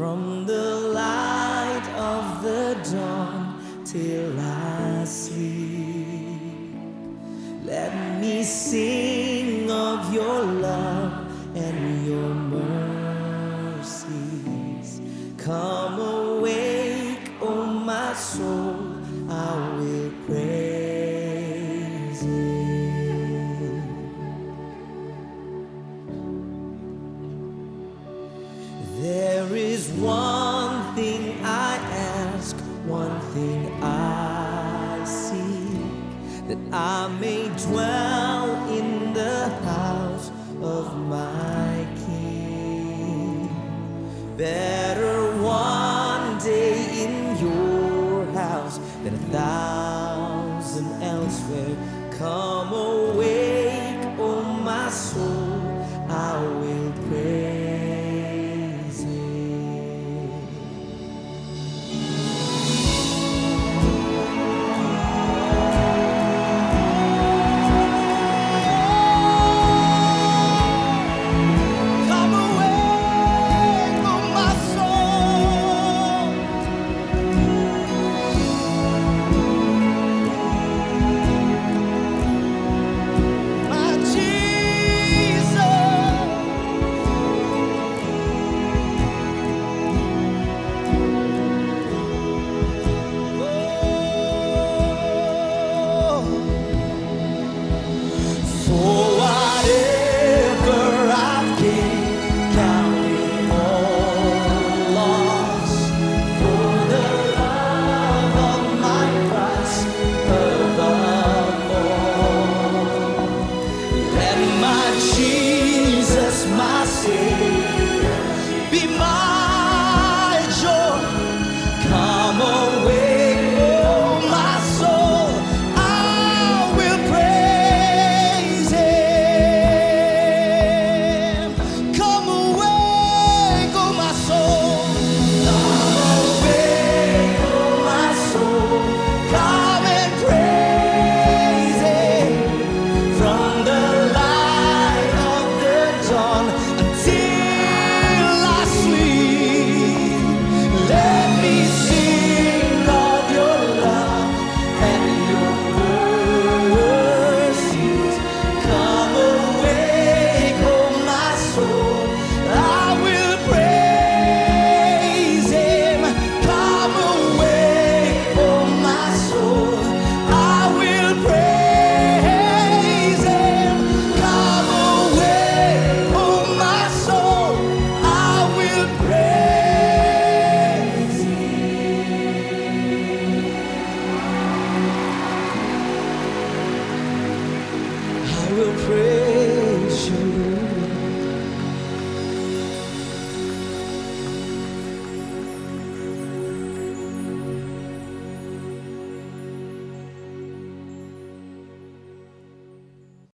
from the light of the dawn till I sleep. Let me sing of your love and your mercies. Come awake, O oh my soul. I one thing I ask, one thing I seek, that I may dwell in the house of my King. Better one day in your house than a thousand elsewhere. Come awake, will praise